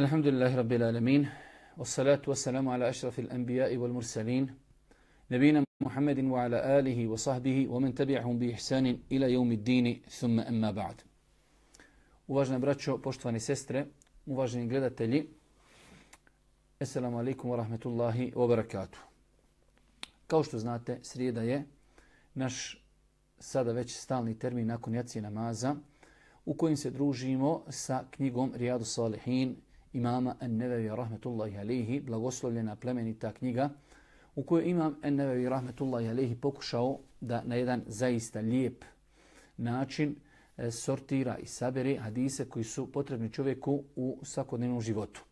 الحمد لله رب العالمين والصلاة والسلام على أشرف الأنبياء والمرسلين نبينا محمد وعلى آله وصحبه ومن تبعهم بإحسان إلى يوم الدين ثم أما بعد Uvažene braćo, poštovani sestre, uvaženi gledatelji, Assalamu alaikum wa rahmetullahi wa barakatuh. Kao što znate, srijeda je naš sada već stalni termin nakon jacije namaza u kojim se družimo sa knjigom Rijadu Salihin imama An-Nevevi rahmetullahi alaihi, blagoslovljena plemenita knjiga u kojoj imam An-Nevevi rahmetullahi alaihi pokušao da na jedan zaista lijep način e, sortira i sabere hadise koji su potrebni čovjeku u svakodnevnom životu.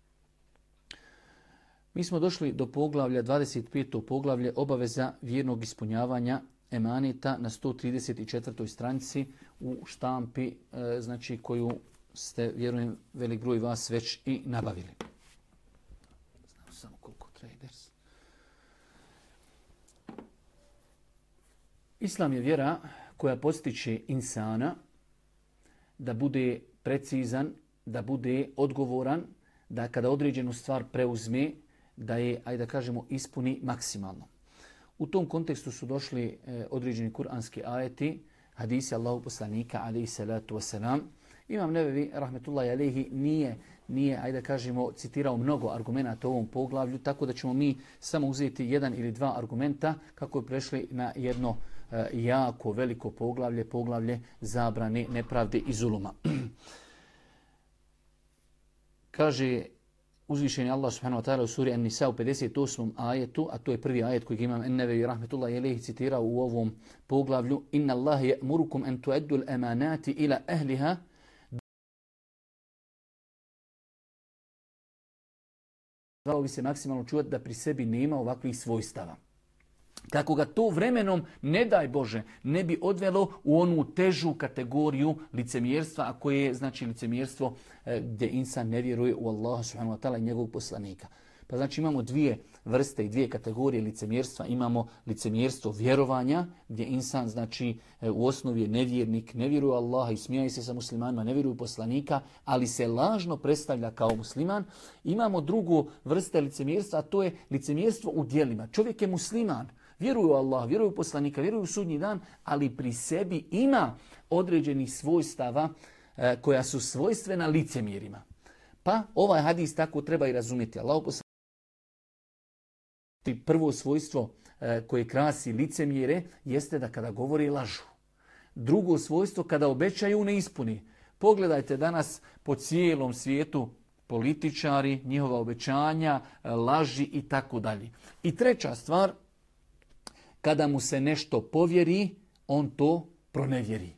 Mi smo došli do poglavlja 25. poglavlje obaveza vjernog ispunjavanja emanita na 134. stranici u štampi e, znači koju ste, vjerujem, velik broj vas već i nabavili. Znam samo koliko traders. Islam je vjera koja postiče insana da bude precizan, da bude odgovoran, da kada određenu stvar preuzme, da je, ajde da kažemo, ispuni maksimalno. U tom kontekstu su došli e, određeni kuranski ajeti, hadisi Allahu poslanika, alaihi salatu wasalam. Imam Nevevi, rahmetullahi alaihi, nije, nije, ajde kažemo, citirao mnogo argumenta u ovom poglavlju, tako da ćemo mi samo uzeti jedan ili dva argumenta kako bi prešli na jedno e, jako veliko poglavlje, poglavlje zabrane, nepravde i zuluma. Kaže uzvišeni Allah subhanahu wa ta'ala u suri An-Nisa u 58. ajetu, a to je prvi ajet kojeg imam Ennevevi rahmetullahi alaihi citirao u ovom poglavlju. Inna je murukum en tuaddu al-amanati ila ahliha Zvao bi se maksimalno čuvati da pri sebi nema ovakvih svojstava. Kako ga to vremenom, ne daj Bože, ne bi odvelo u onu težu kategoriju licemjerstva, a koje je znači licemjerstvo e, gdje insan ne vjeruje u Allaha subhanahu wa ta'ala i njegovog poslanika. Pa znači imamo dvije vrste i dvije kategorije licemjerstva. Imamo licemjerstvo vjerovanja, gdje insan znači e, u osnovi je nevjernik, ne vjeruje Allaha i smijaje se sa muslimanima, ne vjeruje poslanika, ali se lažno predstavlja kao musliman. Imamo drugu vrste licemjerstva, a to je licemjerstvo u dijelima. Čovjek je musliman, vjeruju u Allah, vjeruju u poslanika, vjeruju u sudnji dan, ali pri sebi ima određenih svojstava e, koja su svojstvena licemjerima. Pa ovaj hadis tako treba i razumjeti. Allah prvo svojstvo e, koje krasi licemjere jeste da kada govori lažu. Drugo svojstvo kada obećaju ne ispuni. Pogledajte danas po cijelom svijetu političari, njihova obećanja, e, laži i tako dalje. I treća stvar, kada mu se nešto povjeri, on to pronevjeri.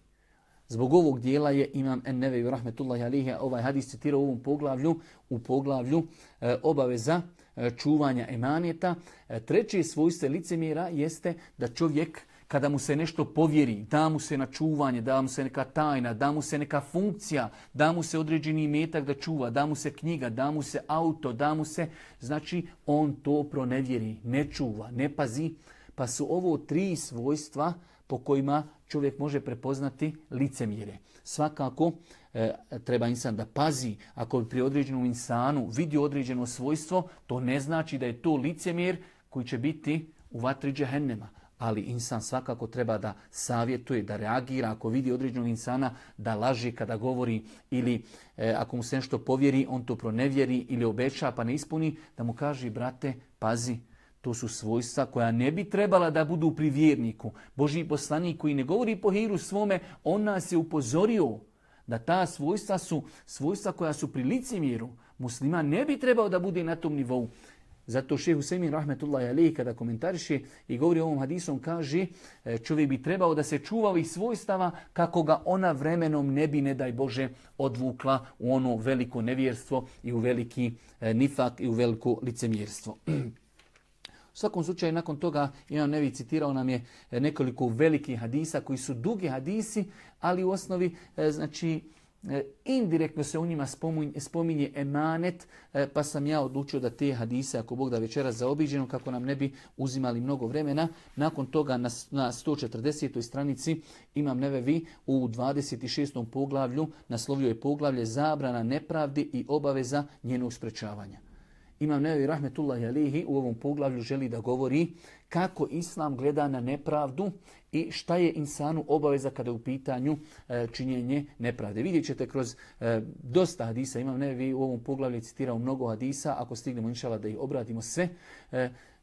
Zbog ovog dijela je Imam Ennevevi rahmetullahi alihi ovaj hadis citirao u ovom poglavlju, u poglavlju e, obaveza e, čuvanja emaneta. E, treće svojstvo licemjera jeste da čovjek kada mu se nešto povjeri, da mu se na čuvanje, da mu se neka tajna, da mu se neka funkcija, da mu se određeni metak da čuva, da mu se knjiga, da mu se auto, da mu se... Znači, on to pronevjeri, ne čuva, ne pazi, pa su ovo tri svojstva po kojima čovjek može prepoznati licemjere. Svakako e, treba insan da pazi ako pri određenom insanu vidi određeno svojstvo, to ne znači da je to licemjer koji će biti u vatri džehennema. Ali insan svakako treba da savjetuje, da reagira ako vidi određenog insana da laži kada govori ili e, ako mu se nešto povjeri, on to pronevjeri ili obeća pa ne ispuni, da mu kaže brate, pazi, to su svojstva koja ne bi trebala da budu pri vjerniku. Boži poslanik koji ne govori po hiru svome, on nas je upozorio da ta svojstva su svojstva koja su pri licemjeru. Musliman ne bi trebao da bude na tom nivou. Zato šehe Husemin rahmetullahi alejhi kada komentariše i govori o ovom hadisom kaže e, čovjek bi trebao da se čuva ovih svojstava kako ga ona vremenom ne bi ne daj Bože odvukla u ono veliko nevjerstvo i u veliki e, nifak i u veliko licemjerstvo. Svakom slučaju nakon toga Imam Nevi citirao nam je e, nekoliko velikih hadisa koji su dugi hadisi, ali u osnovi e, znači E, indirektno se u njima spominje emanet, e, pa sam ja odlučio da te hadise, ako Bog da večera zaobiđeno, kako nam ne bi uzimali mnogo vremena. Nakon toga na, na 140. stranici imam nevevi u 26. poglavlju, naslovio je poglavlje zabrana nepravdi i obaveza njenog sprečavanja. Imam Nevi Rahmetullahi Alihi u ovom poglavlju želi da govori kako Islam gleda na nepravdu i šta je insanu obaveza kada je u pitanju e, činjenje nepravde. Vidjet ćete kroz e, dosta hadisa, imam Nevi u ovom poglavlju citirao mnogo hadisa, ako stignemo inšala da ih obradimo sve.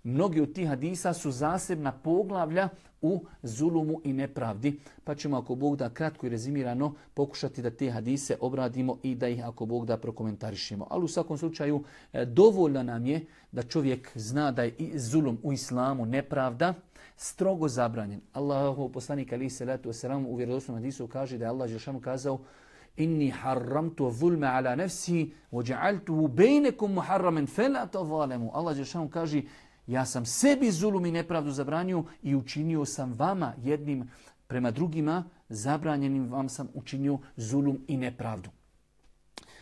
Mnogi od tih hadisa su zasebna poglavlja u zulumu i nepravdi. Pa ćemo ako Bog da kratko i rezimirano pokušati da te hadise obradimo i da ih ako Bog da prokomentarišemo. Ali u svakom slučaju e, dovoljno nam je da čovjek zna da je zulum u islamu nepravda strogo zabranjen. Allahu poslanik ali se letu u vjerodostojnom hadisu kaže da je Allah dželle kazao inni haramtu zulma ala nafsi wa ja'altuhu bainakum muharraman fala tadhalamu. Allah dželle kaže ja sam sebi zulum i nepravdu zabranio i učinio sam vama jednim prema drugima zabranjenim vam sam učinio zulum i nepravdu.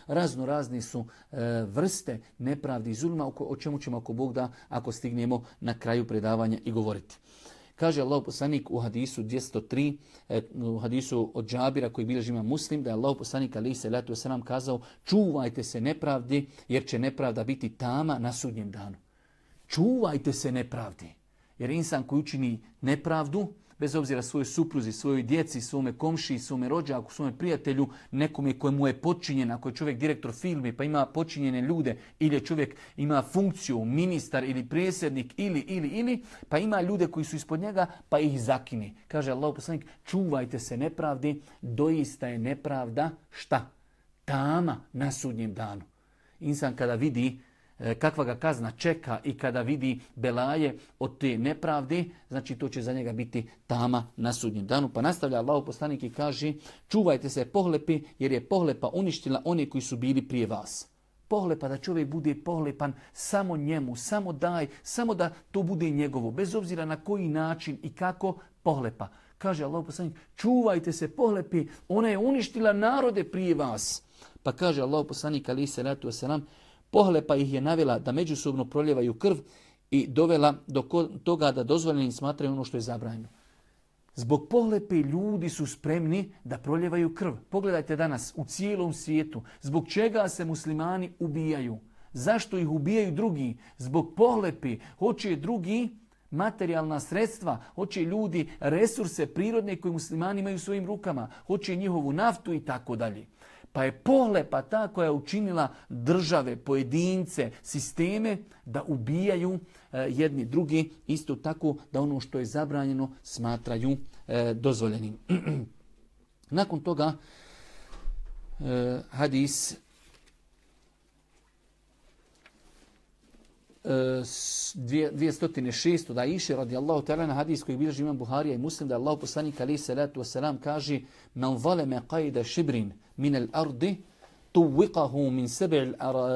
Razno razni su e, vrste nepravdi i zuluma o čemu ćemo ako Bog da ako stignemo na kraju predavanja i govoriti. Kaže Allah poslanik u hadisu 203, e, u hadisu od Džabira koji bilježi ima muslim, da je Allah poslanik ali se letu kazao čuvajte se nepravdi jer će nepravda biti tama na sudnjem danu. Čuvajte se nepravdi. Jer insan koji učini nepravdu, bez obzira svojoj supruzi, svojoj djeci, svome komši, svome rođaku, svome prijatelju, nekome kojemu je počinjen, ako je čovjek direktor filmi pa ima počinjene ljude, ili je čovjek ima funkciju, ministar ili prijesednik, ili, ili, ili, pa ima ljude koji su ispod njega, pa ih zakini. Kaže Allah poslanik, čuvajte se nepravdi, doista je nepravda šta? Tama na sudnjem danu. Insan kada vidi kakva ga kazna čeka i kada vidi belaje od te nepravde, znači to će za njega biti tama na sudnjem danu. Pa nastavlja Allah poslanik i kaže čuvajte se pohlepi jer je pohlepa uništila one koji su bili prije vas. Pohlepa da čovjek bude pohlepan samo njemu, samo daj, samo da to bude njegovo, bez obzira na koji način i kako pohlepa. Kaže Allah poslanik, čuvajte se pohlepi, ona je uništila narode prije vas. Pa kaže Allah poslanik, ali se ratu wasalam, Pohlepa ih je navela da međusobno proljevaju krv i dovela do toga da dozvoljeni smatraju ono što je zabranjeno. Zbog pohlepe ljudi su spremni da proljevaju krv. Pogledajte danas u cijelom svijetu zbog čega se muslimani ubijaju. Zašto ih ubijaju drugi? Zbog pohlepi. Hoće drugi materijalna sredstva, hoće ljudi resurse prirodne koje muslimani imaju u svojim rukama, hoće njihovu naftu i tako dalje. Pa je pohlepa ta koja je učinila države, pojedince, sisteme da ubijaju e, jedni drugi, isto tako da ono što je zabranjeno smatraju e, dozvoljenim. Nakon toga e, hadis 206. da iše radijallahu ta'ala na hadis koji bilježi imam Buharija i muslim da Allah poslanik ali salatu wasalam kaže man zaleme qajda šibrin min al ardi tuwiqahu min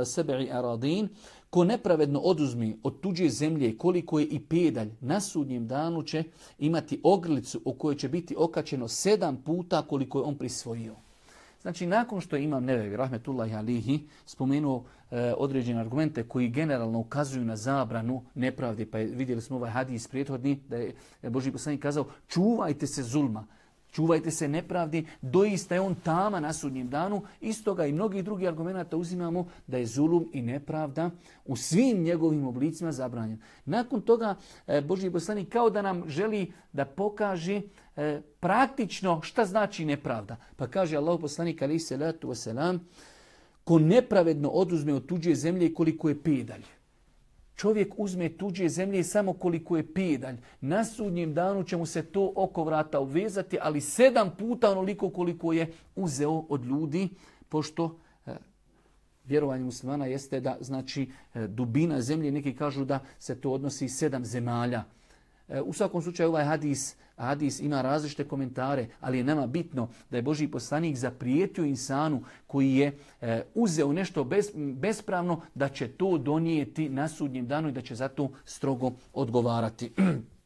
sebi aradin ko nepravedno oduzmi od tuđe zemlje koliko je i pedalj na sudnjem danu će imati ogrlicu u kojoj će biti okačeno sedam puta koliko je on prisvojio. Znači, nakon što imam Nevevi, rahmetullahi alihi, spomenuo e, određene argumente koji generalno ukazuju na zabranu nepravde, pa je, vidjeli smo ovaj hadis prethodni, da je Boži poslanik kazao, čuvajte se zulma. Čuvajte se nepravdi, doista je on tama na sudnjem danu. Istoga i mnogih drugih argumenta uzimamo da je zulum i nepravda u svim njegovim oblicima zabranjen. Nakon toga e, Boži poslanik kao da nam želi da pokaže e, praktično šta znači nepravda. Pa kaže Allah poslanik ali se letu wasalam, ko nepravedno oduzme od tuđe zemlje koliko je pedalj čovjek uzme tuđe zemlje samo koliko je pedalj. Na sudnjem danu će mu se to oko vrata obvezati, ali sedam puta onoliko koliko je uzeo od ljudi, pošto e, vjerovanje muslimana jeste da znači e, dubina zemlje, neki kažu da se to odnosi sedam zemalja. E, u svakom slučaju ovaj hadis, hadis ima različite komentare, ali je nama bitno da je Boži poslanik zaprijetio insanu koji je e, uzeo nešto bespravno da će to donijeti na sudnjem danu i da će za to strogo odgovarati.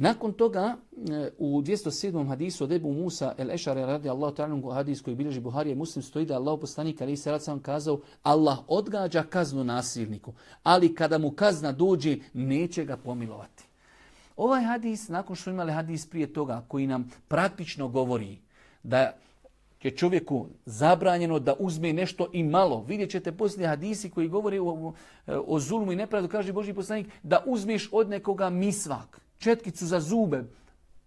Nakon toga e, u 207. hadisu od Ebu Musa el Ešare radi Allah ta'ala hadis koji bilježi Buharije muslim stoji da Allah poslanik ali se sam kazao Allah odgađa kaznu nasilniku, ali kada mu kazna dođe neće ga pomilovati. Ovaj hadis, nakon što imali hadis prije toga koji nam praktično govori da je čovjeku zabranjeno da uzme nešto i malo. Vidjet ćete poslije hadisi koji govori o, o zulmu i nepravdu, kaže Boži poslanik, da uzmeš od nekoga misvak četkicu za zube,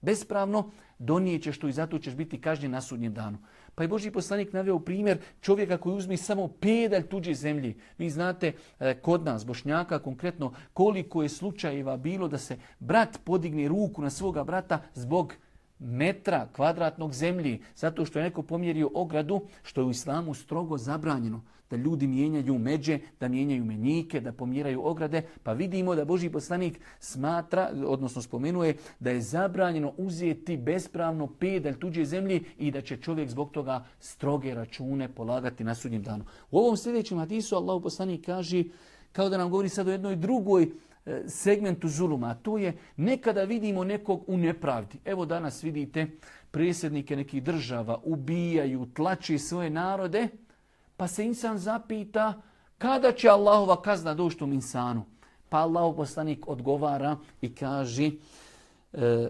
bespravno, donijećeš to i zato ćeš biti kažnjen na sudnjem danu. Pa je Boži poslanik naveo primjer čovjeka koji uzme samo pedalj tuđe zemlji. Vi znate e, kod nas, Bošnjaka konkretno, koliko je slučajeva bilo da se brat podigne ruku na svoga brata zbog metra kvadratnog zemlji, zato što je neko pomjerio ogradu, što je u islamu strogo zabranjeno da ljudi mijenjaju međe, da mijenjaju menjike, da pomjeraju ograde, pa vidimo da Boži poslanik smatra, odnosno spomenuje, da je zabranjeno uzeti bespravno pedalj tuđe zemlji i da će čovjek zbog toga stroge račune polagati na sudnjem danu. U ovom sljedećem hadisu Allah poslanik kaže, kao da nam govori sad o jednoj drugoj e, segmentu zuluma, a to je nekada vidimo nekog u nepravdi. Evo danas vidite presjednike nekih država ubijaju, tlači svoje narode, pa se insan zapita kada će Allahova kazna doći tom insanu. Pa Allah poslanik odgovara i kaže e,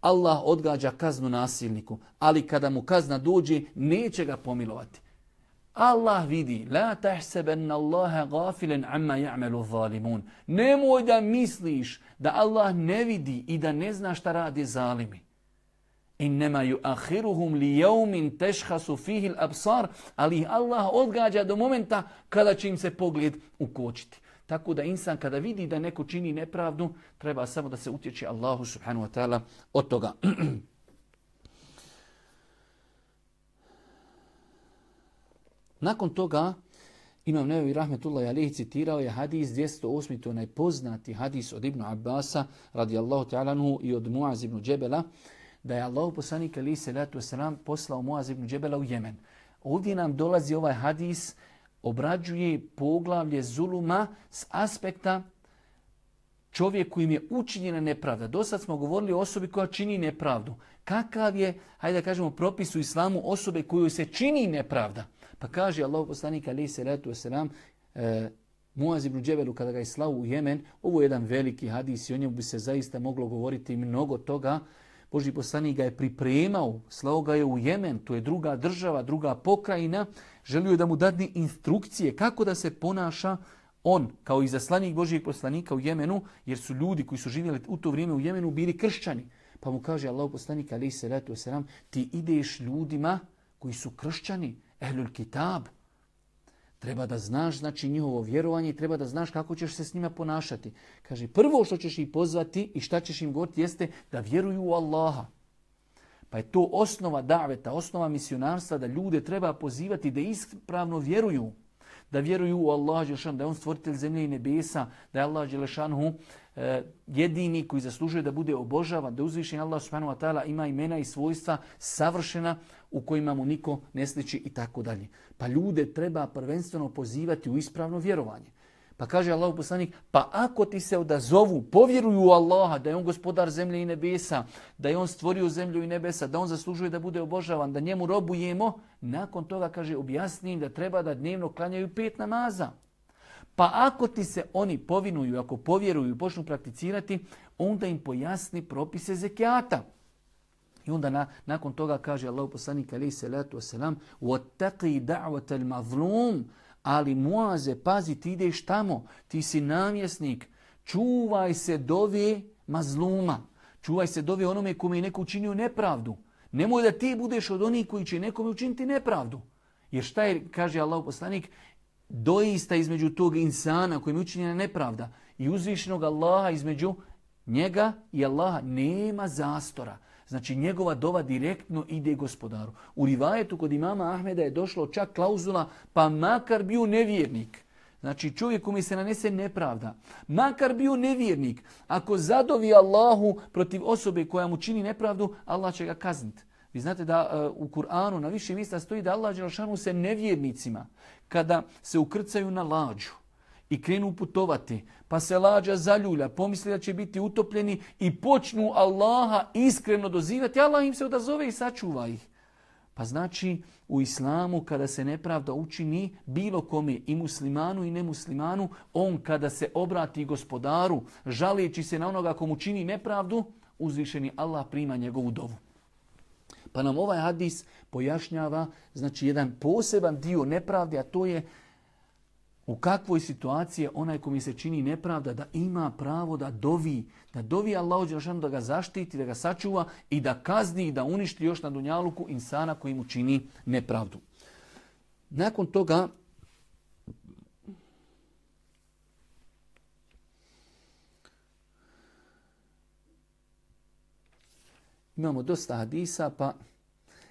Allah odgađa kaznu nasilniku, ali kada mu kazna dođe neće ga pomilovati. Allah vidi, la tahsebenna Allaha gafilen amma ja'melu zalimun. Nemoj da misliš da Allah ne vidi i da ne zna šta radi zalimi. Innema yuakhiruhum li yawmin tashkhasu fihi al-absar, ali Allah odgađa do momenta kada će im se pogled ukočiti. Tako da insan kada vidi da neko čini nepravdu, treba samo da se utječe Allahu subhanahu wa ta'ala od toga. Nakon toga, Imam Nevi Rahmetullahi Alihi citirao je hadis 208. To najpoznati hadis od Ibnu Abbasa radijallahu ta'ala i od Muaz ibn Džebela da je Allah poslanik ali se letu selam poslao Muaz ibn Džebela u Jemen. Ovdje nam dolazi ovaj hadis, obrađuje poglavlje zuluma s aspekta čovjeku im je učinjena nepravda. Do sad smo govorili o osobi koja čini nepravdu. Kakav je, hajde da kažemo, propis u islamu osobe koju se čini nepravda? Pa kaže Allah poslanik ali se letu selam, e, Muaz ibn Džebelu kada ga je slao u Jemen, ovo je jedan veliki hadis i o njemu bi se zaista moglo govoriti mnogo toga. Boži poslanik ga je pripremao, slao ga je u Jemen, to je druga država, druga pokrajina, želio je da mu dadne instrukcije kako da se ponaša on kao i zaslanik Božijeg poslanika u Jemenu, jer su ljudi koji su živjeli u to vrijeme u Jemenu bili kršćani. Pa mu kaže Allah poslanik ali se selam, ti ideš ljudima koji su kršćani, ehlul kitab, Treba da znaš znači njihovo vjerovanje i treba da znaš kako ćeš se s njima ponašati. Kaže, prvo što ćeš ih pozvati i šta ćeš im govoriti jeste da vjeruju u Allaha. Pa je to osnova daveta, osnova misionarstva da ljude treba pozivati da ispravno vjeruju. Da vjeruju u Allaha, da je on stvoritelj zemlje i nebesa, da je Allah Đelešanhu E, jedini koji zaslužuje da bude obožavan, da uzvišen Allah subhanahu wa ta'ala ima imena i svojstva savršena u kojima mu niko ne sliči i tako dalje. Pa ljude treba prvenstveno pozivati u ispravno vjerovanje. Pa kaže Allah poslanik, pa ako ti se odazovu, povjeruju u Allaha, da je on gospodar zemlje i nebesa, da je on stvorio zemlju i nebesa, da on zaslužuje da bude obožavan, da njemu robujemo, nakon toga kaže objasni im da treba da dnevno klanjaju pet namaza. Pa ako ti se oni povinuju, ako povjeruju i počnu prakticirati, onda im pojasni propise zekijata. I onda na, nakon toga kaže Allah poslanik alaih salatu wasalam وَتَقِي دَعْوَةَ الْمَظْلُومِ Ali Muaze, pazi, ti ideš tamo, ti si namjesnik, čuvaj se dove mazluma, čuvaj se dove onome kome je neko učinio nepravdu. Nemoj da ti budeš od onih koji će nekome učiniti nepravdu. Jer šta je, kaže Allah poslanik, doista između tog insana kojim je učinjena nepravda i uzvišenog Allaha između njega i Allaha nema zastora. Znači njegova dova direktno ide gospodaru. U rivajetu kod imama Ahmeda je došlo čak klauzula pa makar bio nevjernik. Znači čovjek mi se nanese nepravda. Makar bio nevjernik. Ako zadovi Allahu protiv osobe koja mu čini nepravdu, Allah će ga kazniti. Vi znate da uh, u Kur'anu na više mjesta stoji da Allah Đelšanu se nevjernicima kada se ukrcaju na lađu i krenu putovati, pa se lađa zaljulja, pomisli da će biti utopljeni i počnu Allaha iskreno dozivati, Allah im se odazove i sačuva ih. Pa znači u islamu kada se nepravda učini bilo kome i muslimanu i nemuslimanu, on kada se obrati gospodaru žalijeći se na onoga komu čini nepravdu, uzvišeni Allah prima njegovu dovu. Pa nam ovaj hadis pojašnjava znači jedan poseban dio nepravde, a to je u kakvoj situaciji onaj ko se čini nepravda da ima pravo da dovi, da dovi Đelšanu da ga zaštiti, da ga sačuva i da kazni i da uništi još na dunjaluku insana koji mu čini nepravdu. Nakon toga imamo dosta hadisa, pa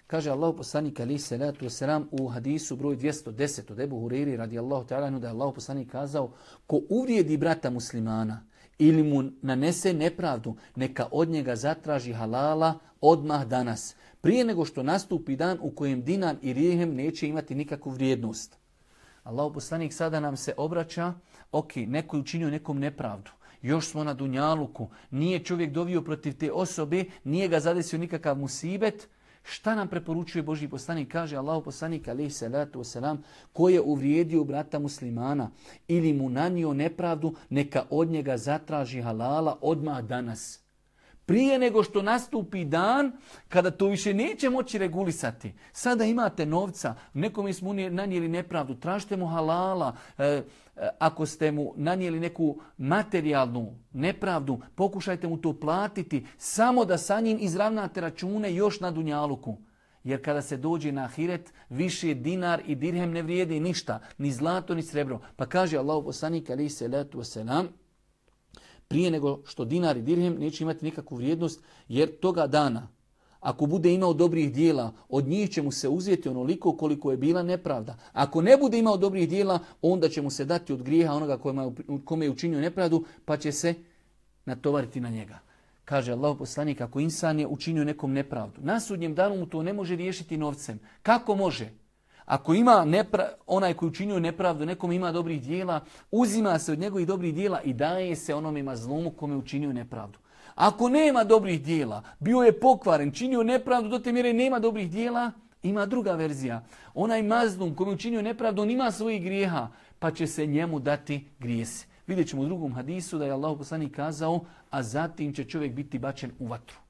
Kaže Allah poslanik ali selam u hadisu broj 210 od Ebu Huriri radijallahu ta'ala da je Allah poslanik kazao ko uvrijedi brata muslimana ili mu nanese nepravdu, neka od njega zatraži halala odmah danas, prije nego što nastupi dan u kojem dinan i rijehem neće imati nikakvu vrijednost. Allah poslanik sada nam se obraća, ok, neko je učinio nekom nepravdu, još smo na Dunjaluku, nije čovjek dovio protiv te osobe, nije ga zadesio nikakav musibet, Šta nam preporučuje Boži poslanik? Kaže Allahu poslanik alaihi salatu wasalam ko je uvrijedio brata muslimana ili mu nanio nepravdu, neka od njega zatraži halala odmah danas. Prije nego što nastupi dan kada to više neće moći regulisati. Sada imate novca, nekom smo nanijeli nepravdu, tražite mu halala. E, e, ako ste mu nanijeli neku materijalnu nepravdu, pokušajte mu to platiti samo da sa njim izravnate račune još na Dunjaluku. Jer kada se dođe na ahiret, više dinar i dirhem ne vrijedi ništa, ni zlato, ni srebro. Pa kaže Allah poslanik ali se letu selam, prije nego što dinar i dirhem neće imati nikakvu vrijednost, jer toga dana, ako bude imao dobrih dijela, od njih će mu se uzeti onoliko koliko je bila nepravda. Ako ne bude imao dobrih dijela, onda će mu se dati od grijeha onoga kome je učinio nepravdu, pa će se natovariti na njega. Kaže Allah poslanik, ako insan je učinio nekom nepravdu, na sudnjem danu mu to ne može riješiti novcem. Kako može? Ako ima nepra, onaj koji učinio nepravdu, nekom ima dobrih dijela, uzima se od njegovih dobrih dijela i daje se onome mazlumu kome učinio nepravdu. Ako nema dobrih dijela, bio je pokvaren, činio nepravdu, do te mjere nema dobrih dijela, ima druga verzija. Onaj mazlum kome učinio nepravdu, on ima svojih grijeha, pa će se njemu dati grijesi. Vidjet ćemo u drugom hadisu da je Allah poslanik kazao, a zatim će čovjek biti bačen u vatru.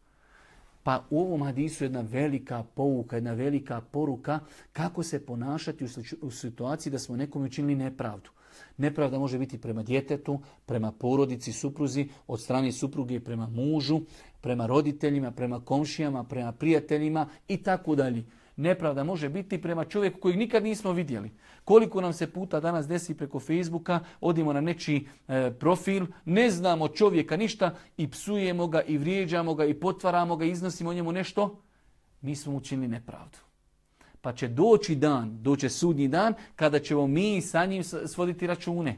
Pa u ovom hadisu jedna velika pouka, jedna velika poruka kako se ponašati u situaciji da smo nekom učinili nepravdu. Nepravda može biti prema djetetu, prema porodici, supruzi, od strane supruge prema mužu, prema roditeljima, prema komšijama, prema prijateljima i tako dalje. Nepravda može biti prema čovjeku kojeg nikad nismo vidjeli. Koliko nam se puta danas desi preko Facebooka, odimo na nečiji e, profil, ne znamo čovjeka ništa i psujemo ga i vrijeđamo ga i potvaramo ga, iznosimo njemu nešto, mi smo učinili nepravdu. Pa će doći dan, doće sudnji dan, kada ćemo mi sa njim svoditi račune.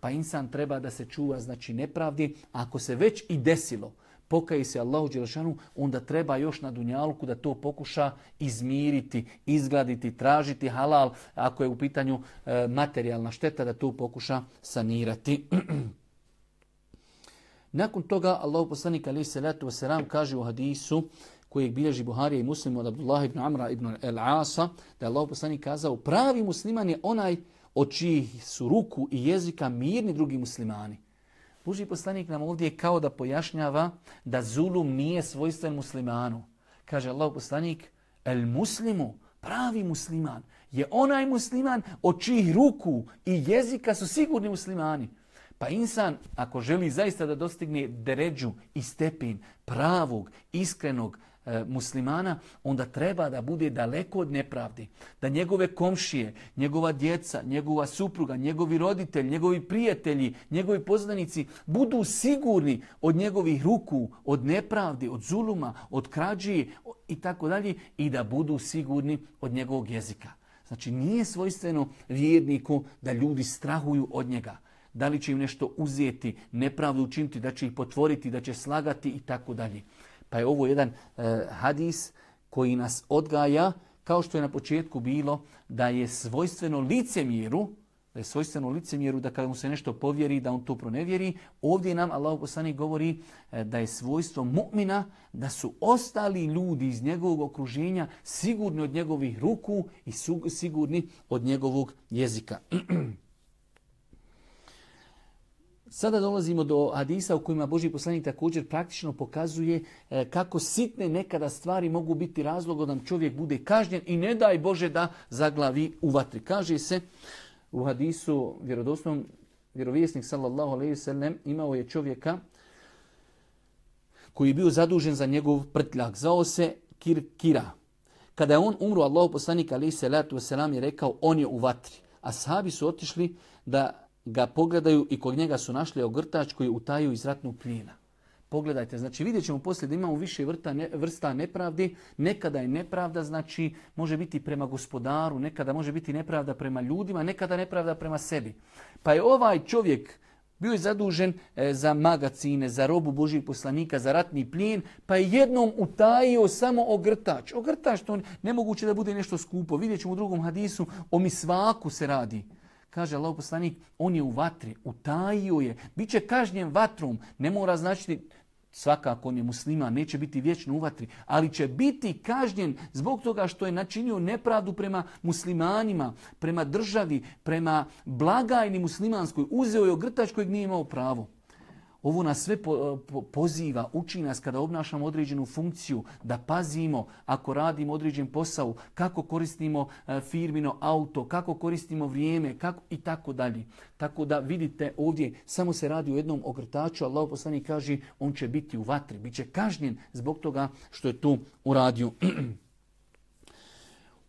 Pa insan treba da se čuva znači nepravdi, ako se već i desilo, pokaji se Allahu Đelešanu, onda treba još na Dunjalku da to pokuša izmiriti, izgladiti, tražiti halal, ako je u pitanju e, materijalna šteta, da to pokuša sanirati. Nakon toga Allahu poslanik ali se letu kaže u hadisu kojeg bilježi Buharija i muslim od Abdullah ibn Amra ibn al-Asa, da je Allah poslanik kazao pravi musliman je onaj od čijih su ruku i jezika mirni drugi muslimani. Boži poslanik nam ovdje kao da pojašnjava da zulum nije svojstven muslimanu. Kaže Allah poslanik, el muslimu, pravi musliman, je onaj musliman od čijih ruku i jezika su sigurni muslimani. Pa insan, ako želi zaista da dostigne deređu i stepin pravog, iskrenog, muslimana, onda treba da bude daleko od nepravdi. Da njegove komšije, njegova djeca, njegova supruga, njegovi roditelji, njegovi prijatelji, njegovi poznanici budu sigurni od njegovih ruku, od nepravdi, od zuluma, od krađi i tako dalje i da budu sigurni od njegovog jezika. Znači nije svojstveno vjerniku da ljudi strahuju od njega. Da li će im nešto uzeti, nepravdu učiniti, da će ih potvoriti, da će slagati i tako dalje. Pa je ovo jedan e, hadis koji nas odgaja, kao što je na početku bilo, da je svojstveno licemjeru da je svojstveno licemjeru da kada mu se nešto povjeri da on to pronevjeri. Ovdje nam Allah poslanik govori e, da je svojstvo mu'mina da su ostali ljudi iz njegovog okruženja sigurni od njegovih ruku i sigurni od njegovog jezika. Sada dolazimo do hadisa u kojima Boži poslanik također praktično pokazuje e, kako sitne nekada stvari mogu biti razlogom da čovjek bude kažnjen i ne daj Bože da zaglavi u vatri. Kaže se u hadisu vjerodostojnom vjerovjesnik sallallahu alejhi ve imao je čovjeka koji je bio zadužen za njegov prtljak. Zvao se Kir Kira. Kada je on umro, Allah poslanik alejhi salatu vesselam je rekao on je u vatri. A sahabi su otišli da ga pogledaju i kod njega su našli ogrtač koji utaju iz ratnog plijena. Pogledajte, znači vidjet ćemo poslije da imamo više vrsta, ne, vrsta nepravdi. Nekada je nepravda, znači može biti prema gospodaru, nekada može biti nepravda prema ljudima, nekada nepravda prema sebi. Pa je ovaj čovjek bio je zadužen e, za magacine, za robu Božih poslanika, za ratni plijen, pa je jednom utajio samo ogrtač. Ogrtač to nemoguće da bude nešto skupo. Vidjet ćemo u drugom hadisu, o misvaku se radi. Kaže Allah poslanik, on je u vatri, utajio je, bit će kažnjen vatrom, ne mora značiti svakako on je muslima, neće biti vječno u vatri, ali će biti kažnjen zbog toga što je načinio nepravdu prema muslimanima, prema državi, prema blagajni muslimanskoj, uzeo je ogrtač kojeg nije imao pravo. Ovo nas sve poziva, uči nas kada obnašamo određenu funkciju, da pazimo ako radimo određen posao, kako koristimo e, firmino auto, kako koristimo vrijeme kako i tako dalje. Tako da vidite ovdje samo se radi o jednom ogrtaču, Allah poslani kaže on će biti u vatri, bit će kažnjen zbog toga što je tu uradio.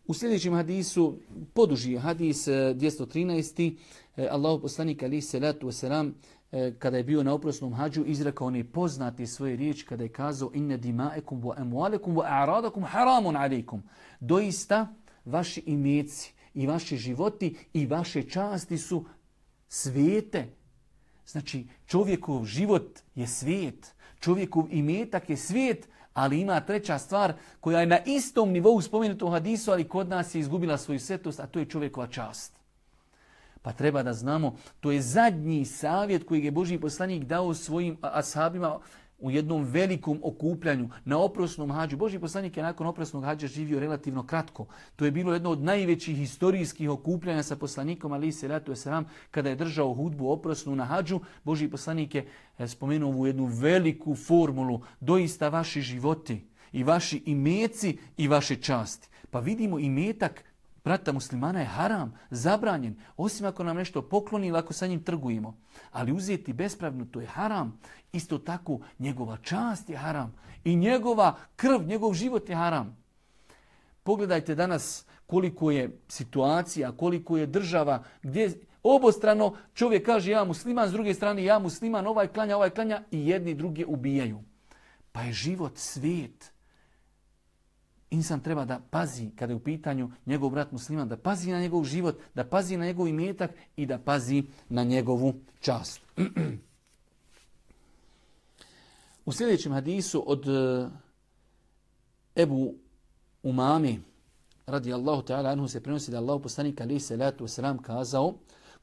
U sljedećem hadisu, poduži hadis 213. E, Allah poslanik ali se letu wasalam E, kada je bio na oprosnom hađu, izrekao oni poznati svoje riječi kada je kazao inne dimaekum wa emualekum wa a'radakum haramun alikum. Doista, vaši imeci i vaši životi i vaše časti su svijete. Znači, čovjekov život je svijet. Čovjekov imetak je svijet, ali ima treća stvar koja je na istom nivou spomenuta u hadisu, ali kod nas je izgubila svoju svetost, a to je čovjekova čast. Pa treba da znamo, to je zadnji savjet koji je Boži poslanik dao svojim ashabima u jednom velikom okupljanju na oprosnom hađu. Boži poslanik je nakon oprosnog hađa živio relativno kratko. To je bilo jedno od najvećih historijskih okupljanja sa poslanikom Ali se ratu sram kada je držao hudbu oprosnu na hađu. Boži poslanik je e, spomenuo ovu jednu veliku formulu. Doista vaši životi i vaši imeci i vaše časti. Pa vidimo imetak brata muslimana je haram, zabranjen, osim ako nam nešto pokloni ili ako sa njim trgujemo. Ali uzeti bespravno to je haram. Isto tako njegova čast je haram i njegova krv, njegov život je haram. Pogledajte danas koliko je situacija, koliko je država, gdje obostrano čovjek kaže ja musliman, s druge strane ja musliman, ovaj klanja, ovaj klanja i jedni drugi ubijaju. Pa je život svijet insan treba da pazi kada je u pitanju njegov brat musliman, da pazi na njegov život, da pazi na njegov imetak i da pazi na njegovu čast. u sljedećem hadisu od e, Ebu Umami radi Allahu ta'ala anhu se prenosi da Allah poslanik ali se letu wasalam kazao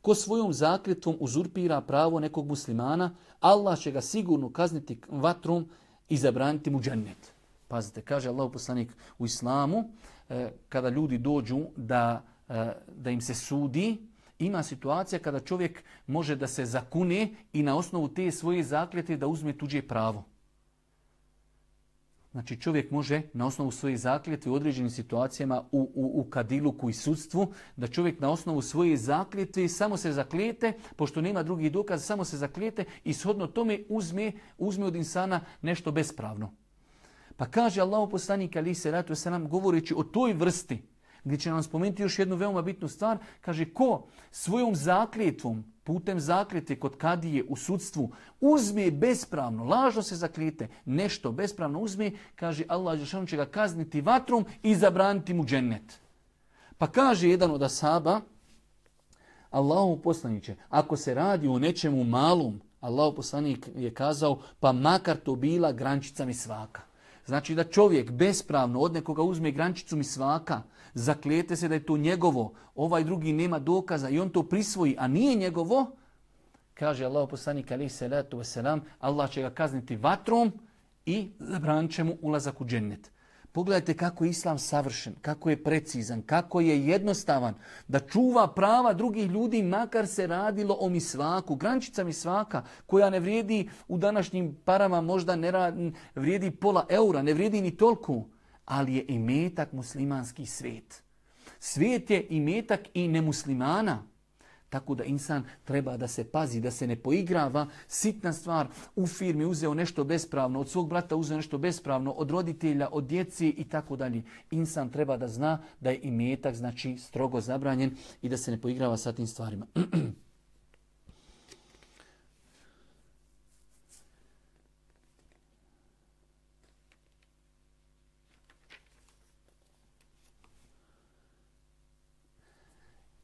ko svojom zakljetvom uzurpira pravo nekog muslimana, Allah će ga sigurno kazniti vatrom i zabraniti mu džennet. Pazite, kaže Allah poslanik u islamu, e, kada ljudi dođu da, e, da im se sudi, ima situacija kada čovjek može da se zakune i na osnovu te svoje zakljete da uzme tuđe pravo. Znači čovjek može na osnovu svoje zakljete u određenim situacijama u, u, u kadiluku i sudstvu, da čovjek na osnovu svoje zakljete samo se zaklijete, pošto nema drugih dokaza, samo se zaklijete i shodno tome uzme, uzme od insana nešto bespravno. Pa kaže Allahu poslanik ali se ratu nam govoreći o toj vrsti, gdje će nam spomenuti još jednu veoma bitnu stvar, kaže ko svojom zakljetvom, putem zakljete kod kadije u sudstvu, uzme bespravno, lažno se zaklijete, nešto bespravno uzme, kaže Allah će ga kazniti vatrom i zabraniti mu džennet. Pa kaže jedan od asaba, Allahu poslaniće, ako se radi o nečemu malom, Allahu poslanik je kazao, pa makar to bila grančica mi svaka. Znači da čovjek bespravno od nekoga uzme grančicu mi svaka, zaklijete se da je to njegovo, ovaj drugi nema dokaza i on to prisvoji, a nije njegovo, kaže Allah poslanik alaih salatu wasalam, Allah će ga kazniti vatrom i zabranit će mu ulazak u džennet. Pogledajte kako je islam savršen, kako je precizan, kako je jednostavan da čuva prava drugih ljudi makar se radilo o misvaku. Grančica misvaka koja ne vrijedi u današnjim parama možda ne vrijedi pola eura, ne vrijedi ni toliko, ali je imetak muslimanski svijet. Svijet je imetak i nemuslimana. Tako da insan treba da se pazi, da se ne poigrava. Sitna stvar, u firmi uzeo nešto bespravno, od svog brata uzeo nešto bespravno, od roditelja, od djeci i tako dalje. Insan treba da zna da je imetak znači strogo zabranjen i da se ne poigrava sa tim stvarima.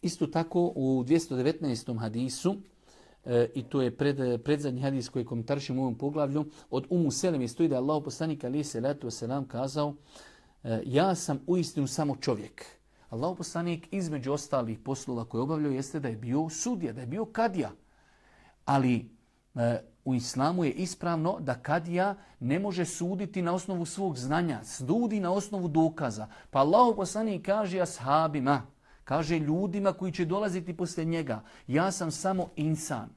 Isto tako u 219. hadisu, e, i to je pred, predzadnji hadis koji komentaršimo u ovom poglavlju, od Umu Selem stoji da je Allah poslanik ali se letu selam kazao e, ja sam uistinu samo čovjek. Allah poslanik između ostalih poslova koje obavljao jeste da je bio sudija, da je bio kadija. Ali e, u islamu je ispravno da kadija ne može suditi na osnovu svog znanja, sudi na osnovu dokaza. Pa Allah poslanik kaže ashabima, Kaže ljudima koji će dolaziti poslije njega, ja sam samo insan.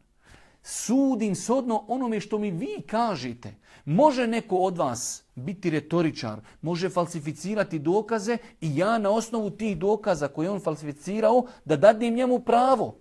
Sudim sodno onome što mi vi kažete. Može neko od vas biti retoričar, može falsificirati dokaze i ja na osnovu tih dokaza koje on falsificirao da dadnem njemu pravo.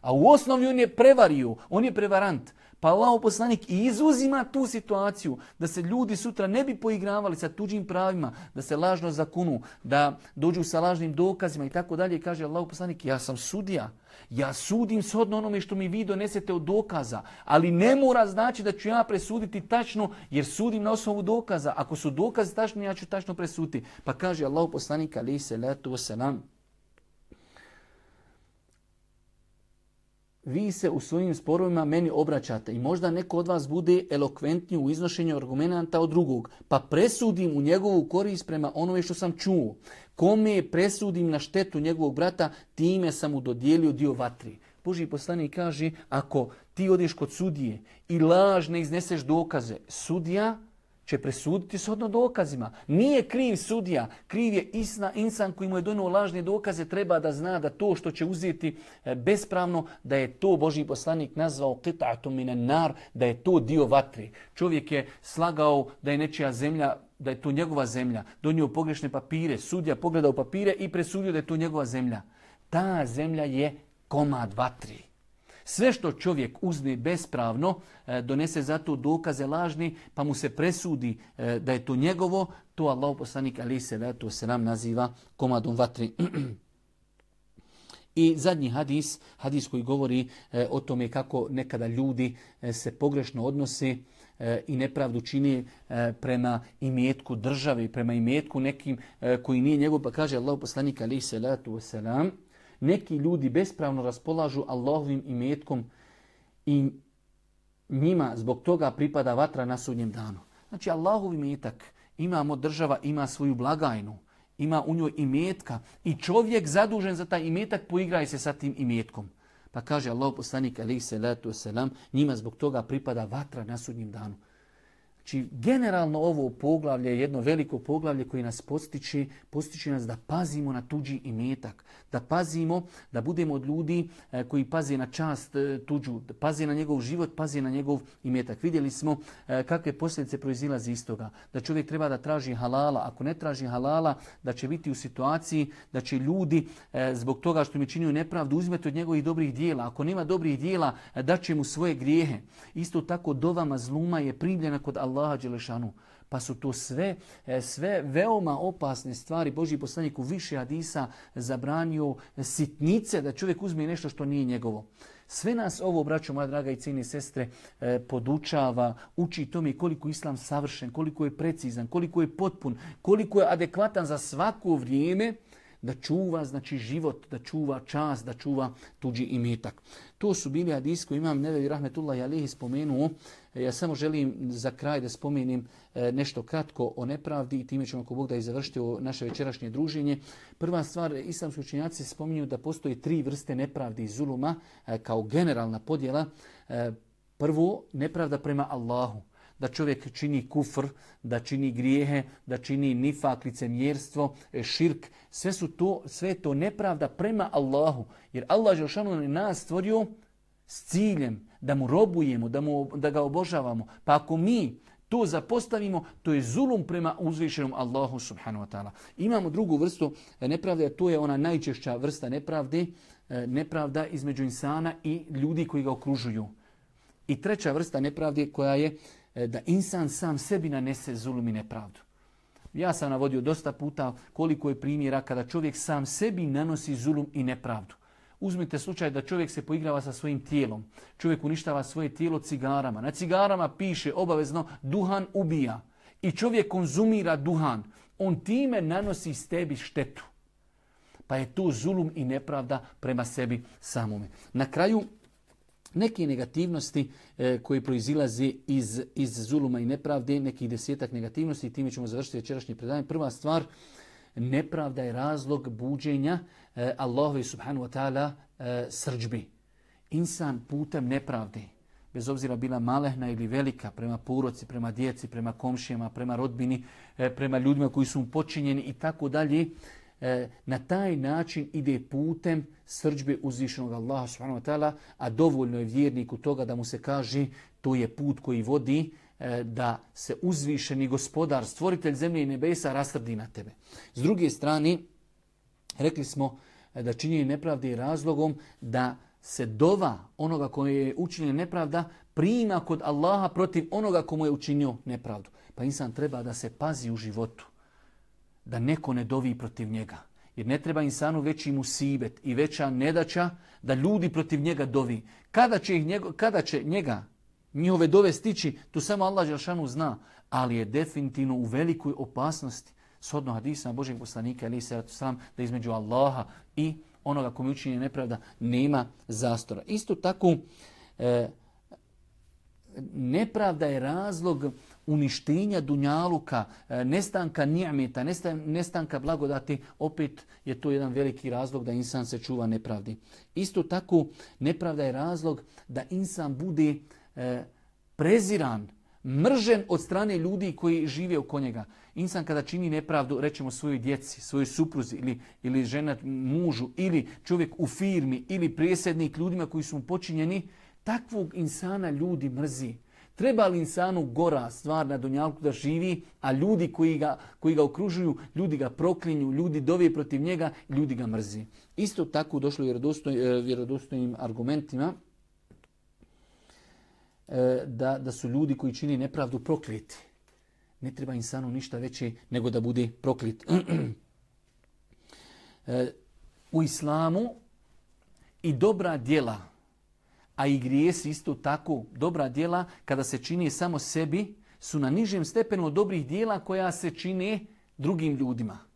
A u osnovi on je prevario, on je prevarant. Pa Allah poslanik izuzima tu situaciju da se ljudi sutra ne bi poigravali sa tuđim pravima, da se lažno zakunu, da dođu sa lažnim dokazima i tako dalje. Kaže Allah poslanik, ja sam sudija, ja sudim shodno onome što mi vi donesete od dokaza, ali ne mora znači da ću ja presuditi tačno jer sudim na osnovu dokaza. Ako su dokazi tačni, ja ću tačno presuditi. Pa kaže Allah poslanik, ali se letu selam, vi se u svojim sporovima meni obraćate i možda neko od vas bude elokventniji u iznošenju argumenta od drugog, pa presudim u njegovu korist prema onome što sam čuo. Kome presudim na štetu njegovog brata, time sam mu dodijelio dio vatri. Boži poslanik kaže, ako ti odeš kod sudije i laž ne izneseš dokaze, sudija će presuditi shodno dokazima. Nije kriv sudija, kriv je isna insan koji mu je donio lažne dokaze, treba da zna da to što će uzeti e, bespravno, da je to Boži poslanik nazvao qita'atu minan nar, da je to dio vatri. Čovjek je slagao da je nečija zemlja da je to njegova zemlja, donio pogrešne papire, sudija pogledao papire i presudio da je to njegova zemlja. Ta zemlja je komad vatri. Sve što čovjek uzme bespravno, e, donese za to dokaze lažni, pa mu se presudi e, da je to njegovo, to Allah poslanik ali se to se nam naziva komadom vatri. I zadnji hadis, hadis koji govori e, o tome kako nekada ljudi se pogrešno odnose i nepravdu čini prema imetku države, prema imetku nekim koji nije njegov, pa kaže Allah poslanik ali se letu selam, neki ljudi bespravno raspolažu Allahovim imetkom i njima zbog toga pripada vatra na sudnjem danu. Znači Allahov imetak, imamo država, ima svoju blagajnu, ima u njoj imetka i čovjek zadužen za taj imetak poigraje se sa tim imetkom. Pa kaže Allah poslanik alaihi salatu wasalam, njima zbog toga pripada vatra na sudnjem danu. Znači, generalno ovo poglavlje je jedno veliko poglavlje koje nas postiče, postiče nas da pazimo na tuđi imetak, da pazimo, da budemo od ljudi e, koji paze na čast e, tuđu, da paze na njegov život, paze na njegov imetak. Vidjeli smo e, kakve posljedice proizilaze iz toga. Da čovjek treba da traži halala. Ako ne traži halala, da će biti u situaciji da će ljudi zbog toga što mi činio nepravdu uzmeti od njegovih dobrih dijela. Ako nema dobrih dijela, da će mu svoje grijehe. Isto tako dovama zluma je primljena kod Allah Allaha Đelešanu. Pa su to sve, e, sve veoma opasne stvari. Boži poslanik u više hadisa zabranio sitnice da čovjek uzme nešto što nije njegovo. Sve nas ovo, braćo moja draga i cijene sestre, e, podučava, uči tome koliko islam savršen, koliko je precizan, koliko je potpun, koliko je adekvatan za svako vrijeme da čuva znači život, da čuva čast, da čuva tuđi imetak. To su bili hadis koji imam Nevevi Rahmetullahi Alihi spomenuo Ja samo želim za kraj da spomenim e, nešto kratko o nepravdi i time ćemo ako Bog da i završiti naše večerašnje druženje. Prva stvar, islamski učenjaci spominju da postoji tri vrste nepravdi i zuluma e, kao generalna podjela. E, prvo, nepravda prema Allahu da čovjek čini kufr, da čini grijehe, da čini nifak, licemjerstvo, širk. Sve su to, sve to nepravda prema Allahu. Jer Allah Želšanu nas stvorio s ciljem da mu robujemo, da, mu, da ga obožavamo. Pa ako mi to zapostavimo, to je zulum prema uzvišenom Allahu subhanahu wa ta'ala. Imamo drugu vrstu nepravde, a to je ona najčešća vrsta nepravde, e, nepravda između insana i ljudi koji ga okružuju. I treća vrsta nepravde koja je e, da insan sam sebi nanese zulum i nepravdu. Ja sam navodio dosta puta koliko je primjera kada čovjek sam sebi nanosi zulum i nepravdu. Uzmite slučaj da čovjek se poigrava sa svojim tijelom. Čovjek uništava svoje tijelo cigarama. Na cigarama piše obavezno duhan ubija. I čovjek konzumira duhan. On time nanosi s tebi štetu. Pa je to zulum i nepravda prema sebi samome. Na kraju, neke negativnosti e, koje proizilaze iz, iz zuluma i nepravde, nekih desetak negativnosti, time ćemo završiti večerašnje predanje. Prva stvar, nepravda je razlog buđenja e, Allahovi subhanu wa ta'ala e, srđbi. Insan putem nepravde, bez obzira bila malehna ili velika, prema puroci, prema djeci, prema komšijama, prema rodbini, e, prema ljudima koji su mu počinjeni i tako dalje, na taj način ide putem srđbe uzvišenog Allaha subhanahu wa ta'ala, a dovoljno je vjerniku toga da mu se kaže to je put koji vodi da se uzvišeni gospodar, stvoritelj zemlje i nebesa rasrdi na tebe. S druge strane, rekli smo e, da činjenje nepravde je razlogom da se dova onoga koje je učinio nepravda prima kod Allaha protiv onoga komu je učinio nepravdu. Pa insan treba da se pazi u životu, da neko ne dovi protiv njega. Jer ne treba insanu veći mu sibet i veća nedaća da ljudi protiv njega dovi. Kada će, njega, kada će njega njihove dove stići, tu samo Allah Želšanu zna, ali je definitivno u velikoj opasnosti. Shodno hadisa Božeg poslanika, ali se sam da između Allaha i onoga kom je učinje nepravda, nema zastora. Isto tako, e, nepravda je razlog uništenja dunjaluka, e, nestanka nijameta, nestanka blagodati, opet je to jedan veliki razlog da insan se čuva nepravdi. Isto tako, nepravda je razlog da insan bude preziran, mržen od strane ljudi koji žive oko njega. Insan kada čini nepravdu, rećemo svojoj djeci, svojoj supruzi ili, ili žena mužu ili čovjek u firmi ili prijesednik ljudima koji su mu počinjeni, takvog insana ljudi mrzi. Treba li insanu gora stvar na Dunjalku da živi, a ljudi koji ga, koji ga okružuju, ljudi ga proklinju, ljudi dovije protiv njega, ljudi ga mrzi. Isto tako došlo e, vjerodostojnim argumentima E, da, da su ljudi koji čini nepravdu prokleti. Ne treba insanu ništa veće nego da bude proklet. E, u islamu i dobra djela, a i grijesi isto tako, dobra djela kada se čini samo sebi, su na nižem stepenu od dobrih djela koja se čine drugim ljudima.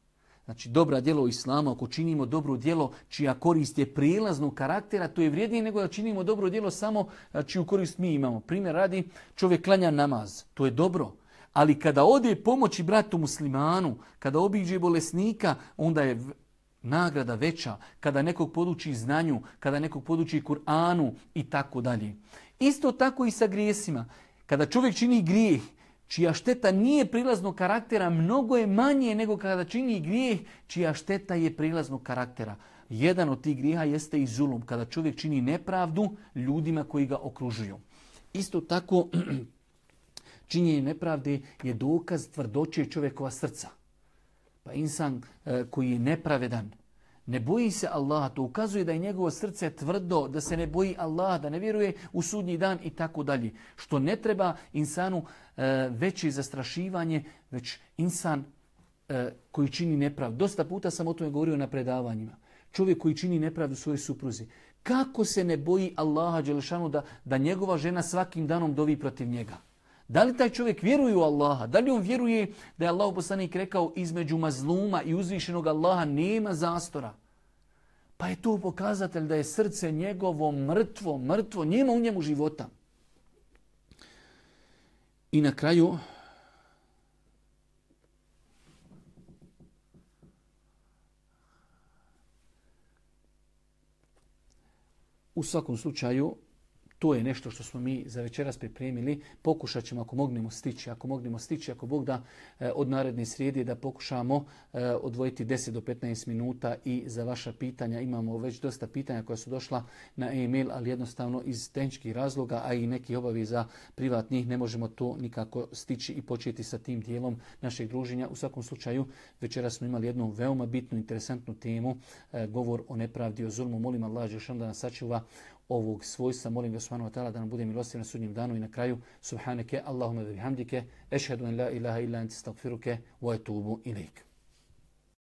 Znači, dobra djelo u islamu, ako činimo dobro djelo čija korist je prijelaznog karaktera, to je vrijednije nego da činimo dobro djelo samo čiju korist mi imamo. Primjer radi, čovjek klanja namaz, to je dobro. Ali kada ode pomoći bratu muslimanu, kada obiđe bolesnika, onda je nagrada veća. Kada nekog poduči znanju, kada nekog poduči Kur'anu i tako dalje. Isto tako i sa grijesima. Kada čovjek čini grijeh, čija šteta nije prilaznog karaktera, mnogo je manje nego kada čini grijeh čija šteta je prilaznog karaktera. Jedan od tih grijeha jeste i zulum, kada čovjek čini nepravdu ljudima koji ga okružuju. Isto tako, činjenje nepravde je dokaz tvrdoće čovjekova srca. Pa insan e, koji je nepravedan, ne boji se Allaha, to ukazuje da je njegovo srce tvrdo, da se ne boji Allaha, da ne vjeruje u sudnji dan i tako dalje. Što ne treba insanu e, veće zastrašivanje, već insan e, koji čini nepravdu. Dosta puta sam o tome govorio na predavanjima. Čovjek koji čini nepravdu svojoj supruzi. Kako se ne boji Allaha Đelešanu da, da njegova žena svakim danom dovi protiv njega? Da li taj čovjek vjeruje u Allaha? Da li on vjeruje da je Allah poslanik rekao između mazluma i uzvišenog Allaha nema zastora? Pa je to pokazatelj da je srce njegovo mrtvo, mrtvo, nema u njemu života. I na kraju u svakom slučaju to je nešto što smo mi za večeras pripremili. Pokušat ćemo ako mognemo stići, ako mognemo stići, ako Bog da e, od naredne srijede da pokušamo e, odvojiti 10 do 15 minuta i za vaša pitanja. Imamo već dosta pitanja koja su došla na e-mail, ali jednostavno iz tehničkih razloga, a i nekih obaveza privatnih ne možemo to nikako stići i početi sa tim dijelom našeg druženja. U svakom slučaju večeras smo imali jednu veoma bitnu, interesantnu temu, e, govor o nepravdi, o zulmu. Molim Allah, da nas sačuva ovog svojstva. Molim ga subhanahu wa ta'ala da nam bude milostiv na sudnjem danu i na kraju subhaneke Allahumma bihamdike ešhedu en la ilaha illa anta astaghfiruke wa atubu ilaik.